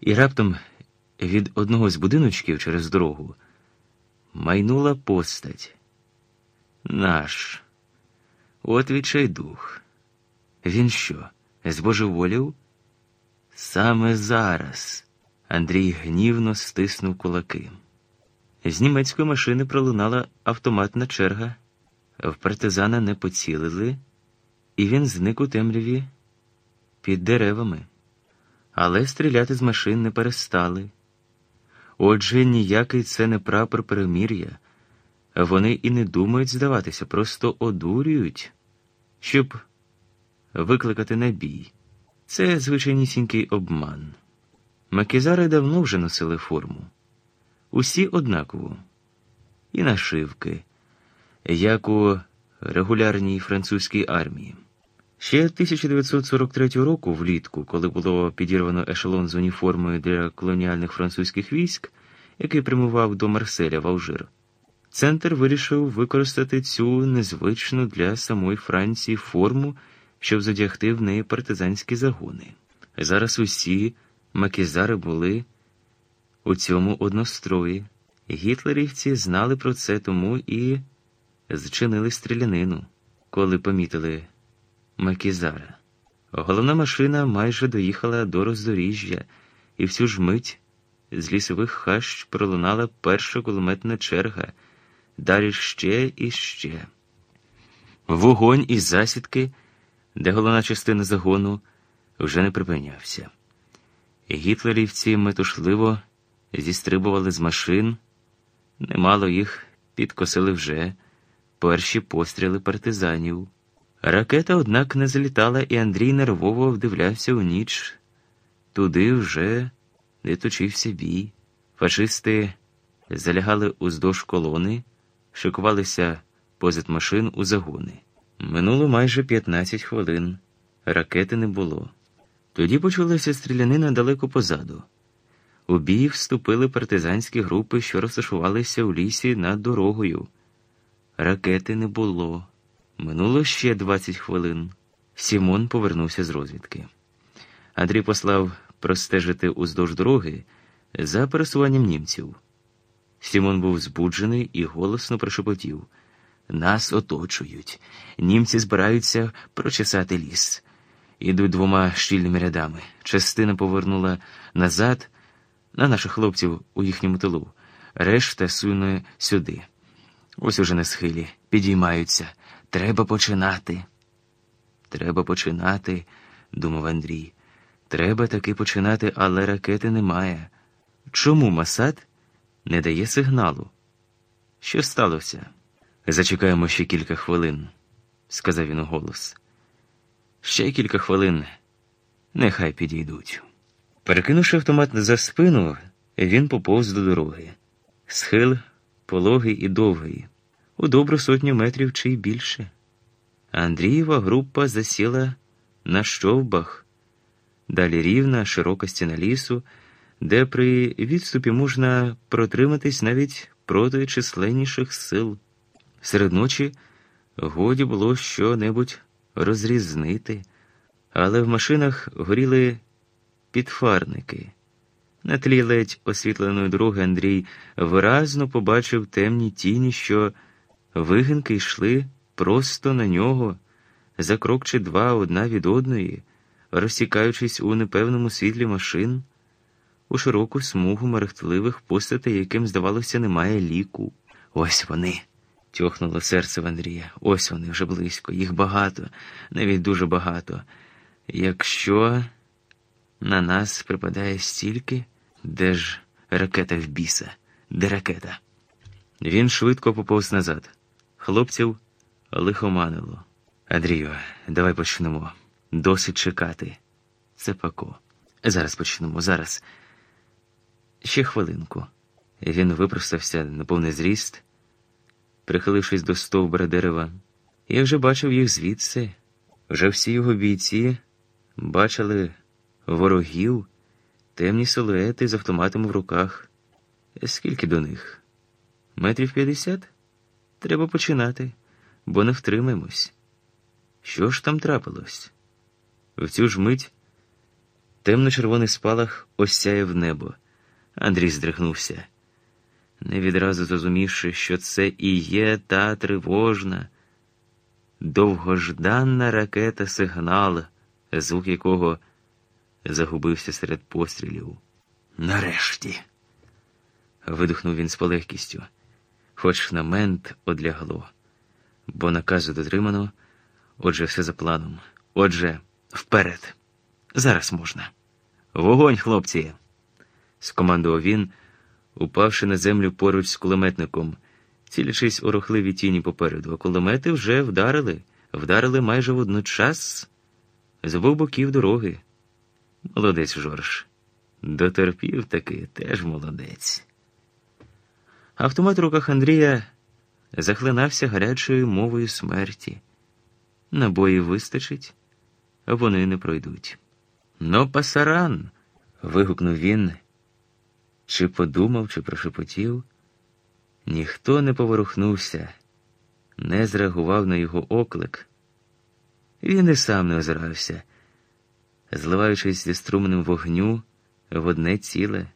І раптом від одного з будиночків через дорогу майнула постать. Наш. От відчайдух. Він що, збожеволів? Саме зараз. Андрій гнівно стиснув кулаки. З німецької машини пролунала автоматна черга, в партизана не поцілили, і він зник у темряві під деревами. Але стріляти з машин не перестали. Отже, ніякий це не прапор перемір'я. Вони і не думають здаватися, просто одурюють, щоб викликати на бій. Це звичайнісінький обман. Макізари давно вже носили форму. Усі однаково. І нашивки, як у регулярній французькій армії. Ще 1943 року, влітку, коли було підірвано ешелон з уніформою для колоніальних французьких військ, який прямував до Марселя в Алжир, центр вирішив використати цю незвичну для самої Франції форму, щоб задягти в неї партизанські загони. Зараз усі макізари були у цьому однострої. Гітлерівці знали про це тому і зчинили стрілянину, коли помітили. Макізара. Головна машина майже доїхала до роздоріжжя, і всю ж мить з лісових хащ пролунала перша кулеметна черга, далі ще і ще. Вогонь із засідки, де головна частина загону, вже не припинявся. Гітлерівці метушливо зістрибували з машин, немало їх підкосили вже перші постріли партизанів. Ракета, однак, не залітала, і Андрій нервово вдивлявся у ніч. Туди вже не точився бій. Фашисти залягали уздовж колони, шикувалися позад машин у загони. Минуло майже 15 хвилин. Ракети не було. Тоді почалася стрілянина далеко позаду. У бій вступили партизанські групи, що розташувалися у лісі над дорогою. Ракети не було. Минуло ще 20 хвилин. Сімон повернувся з розвідки. Андрій послав простежити уздовж дороги за пересуванням німців. Сімон був збуджений і голосно прошепотів. Нас оточують. Німці збираються прочесати ліс. Ідуть двома щільними рядами. Частина повернула назад на наших хлопців у їхньому тилу. Решта суне сюди. Ось уже на схилі. Підіймаються. Треба починати. Треба починати, думав Андрій. Треба таки починати, але ракети немає. Чому Масад не дає сигналу? Що сталося? Зачекаємо ще кілька хвилин, сказав він у голос. Ще кілька хвилин, нехай підійдуть. Перекинувши автомат за спину, він поповз до дороги. Схил пологий і довгий у добру сотню метрів чи й більше. Андрієва група засіла на щовбах, далі рівна, широка стіна лісу, де при відступі можна протриматись навіть проти численніших сил. Серед ночі годі було що-небудь розрізнити, але в машинах горіли підфарники. На тлі ледь освітленої дороги Андрій виразно побачив темні тіні, що Вигинки йшли просто на нього, за крок чи два одна від одної, розсікаючись у непевному світлі машин, у широку смугу мерехтливих постатей, яким, здавалося, немає ліку. Ось вони. тьохнуло серце в Андрія. Ось вони вже близько, їх багато, навіть дуже багато. Якщо на нас припадає стільки, де ж ракета в біса, де ракета? Він швидко поповз назад. Хлопців лихоманило. Андрію, давай почнемо. Досить чекати. Це пако. Зараз почнемо, зараз. Ще хвилинку. Він випростався на повний зріст, прихилившись до стовбура дерева. Я вже бачив їх звідси. Вже всі його бійці бачили ворогів, темні силуети з автоматом в руках. Скільки до них? Метрів п'ятдесят? Треба починати, бо не втримаємось. Що ж там трапилось? В цю ж мить Темно-червоний спалах осяяв небо. Андрій здригнувся, не відразу зрозумівши, що це і є та тривожна, довгожданна ракета сигнал, звук якого загубився серед пострілів. Нарешті. видихнув він з полегкістю, хоч на мент одлягло, бо наказу дотримано, отже, все за планом. Отже, вперед. Зараз можна. Вогонь, хлопці! скомандував він, упавши на землю поруч з кулеметником, цілячись у рухливі тіні попереду, а кулемети вже вдарили, вдарили майже водночас з обох боків дороги. Молодець Жорж. Дотерпів таки теж молодець. Автомат у руках Андрія захлинався гарячою мовою смерті. Набої вистачить, вони не пройдуть. Но пасаран. вигукнув він, чи подумав, чи прошепотів. Ніхто не поворухнувся, не зреагував на його оклик. Він і сам не озирався, зливаючись зі струменем вогню в одне ціле.